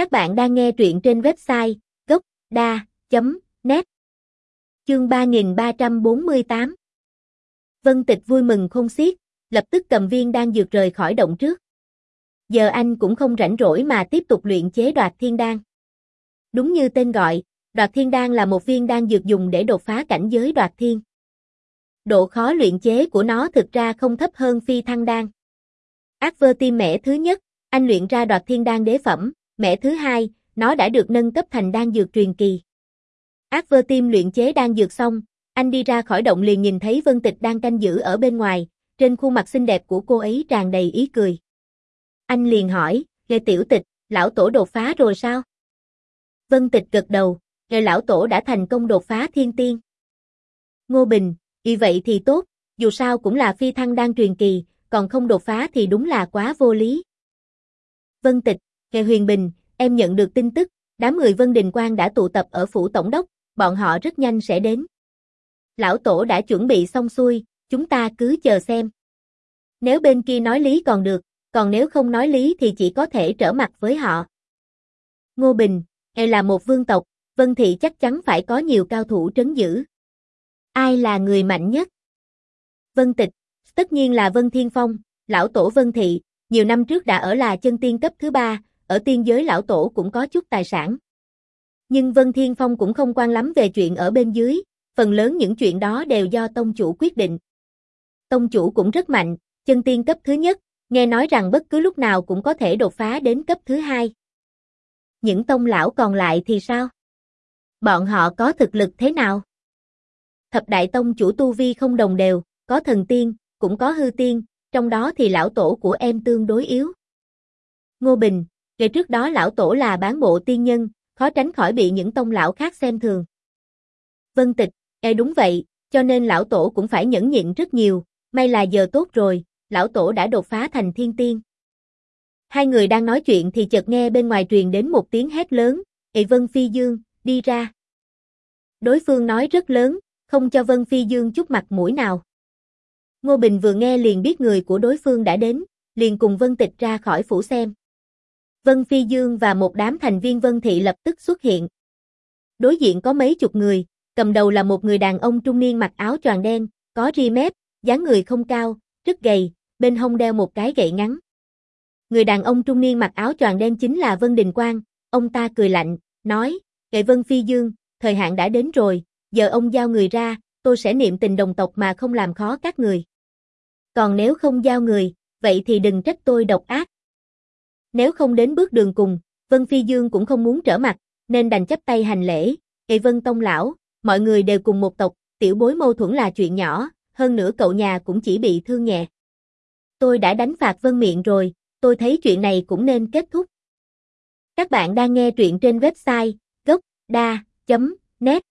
Các bạn đang nghe truyện trên website gốc.da.net Chương 3348 Vân Tịch vui mừng không xiết, lập tức cầm viên đang dược rời khỏi động trước. Giờ anh cũng không rảnh rỗi mà tiếp tục luyện chế đoạt thiên đan. Đúng như tên gọi, đoạt thiên đan là một viên đan dược dùng để đột phá cảnh giới đoạt thiên. Độ khó luyện chế của nó thực ra không thấp hơn phi thăng đan. Ác vơ tim mẻ thứ nhất, anh luyện ra đoạt thiên đan đế phẩm, mẻ thứ hai, nó đã được nâng cấp thành đan dược truyền kỳ. Ác vơ tim luyện chế đan dược xong, anh đi ra khỏi động liền nhìn thấy Vân Tịch đang canh giữ ở bên ngoài, trên khuôn mặt xinh đẹp của cô ấy tràn đầy ý cười. Anh liền hỏi, lê tiểu tịch, lão tổ đột phá rồi sao? Vân Tịch gật đầu, lê lão tổ đã thành công đột phá thiên tiên. Ngô Bình, y vậy thì tốt, dù sao cũng là phi thăng đang truyền kỳ, còn không đột phá thì đúng là quá vô lý. Vân Tịch, lê Huyền Bình, em nhận được tin tức, đám người Vân Đình Quang đã tụ tập ở phủ tổng đốc, bọn họ rất nhanh sẽ đến. Lão Tổ đã chuẩn bị xong xuôi, chúng ta cứ chờ xem. Nếu bên kia nói lý còn được, còn nếu không nói lý thì chỉ có thể trở mặt với họ. Ngô Bình, e là một vương tộc, Vân Thị chắc chắn phải có nhiều cao thủ trấn giữ. Ai là người mạnh nhất? Vân Tịch, tất nhiên là Vân Thiên Phong, lão tổ Vân Thị, nhiều năm trước đã ở là chân tiên cấp thứ ba, ở tiên giới lão tổ cũng có chút tài sản. Nhưng Vân Thiên Phong cũng không quan lắm về chuyện ở bên dưới, phần lớn những chuyện đó đều do tông chủ quyết định. Tông chủ cũng rất mạnh, chân tiên cấp thứ nhất, nghe nói rằng bất cứ lúc nào cũng có thể đột phá đến cấp thứ hai. Những tông lão còn lại thì sao? Bọn họ có thực lực thế nào? Thập đại tông chủ tu vi không đồng đều, có thần tiên, cũng có hư tiên, trong đó thì lão tổ của em tương đối yếu. Ngô Bình, Kể trước đó lão tổ là bán bộ tiên nhân, khó tránh khỏi bị những tông lão khác xem thường. Vân Tịch, e đúng vậy, cho nên lão tổ cũng phải nhẫn nhịn rất nhiều, may là giờ tốt rồi, lão tổ đã đột phá thành thiên tiên. Hai người đang nói chuyện thì chợt nghe bên ngoài truyền đến một tiếng hét lớn, Ê Vân Phi Dương, đi ra. Đối phương nói rất lớn, không cho Vân Phi Dương chút mặt mũi nào. Ngô Bình vừa nghe liền biết người của đối phương đã đến, liền cùng Vân Tịch ra khỏi phủ xem. Vân Phi Dương và một đám thành viên Vân Thị lập tức xuất hiện. Đối diện có mấy chục người, cầm đầu là một người đàn ông trung niên mặc áo choàng đen, có ri mép, dáng người không cao, rất gầy, bên hông đeo một cái gậy ngắn. Người đàn ông trung niên mặc áo choàng đen chính là Vân Đình Quang, ông ta cười lạnh, nói, gậy Vân Phi Dương, thời hạn đã đến rồi, giờ ông giao người ra, tôi sẽ niệm tình đồng tộc mà không làm khó các người. Còn nếu không giao người, vậy thì đừng trách tôi độc ác. Nếu không đến bước đường cùng, Vân Phi Dương cũng không muốn trở mặt, nên đành chấp tay hành lễ, Ê Vân Tông Lão, mọi người đều cùng một tộc, tiểu bối mâu thuẫn là chuyện nhỏ, hơn nữa cậu nhà cũng chỉ bị thương nhẹ. Tôi đã đánh phạt Vân Miệng rồi, tôi thấy chuyện này cũng nên kết thúc. Các bạn đang nghe truyện trên website gocda.net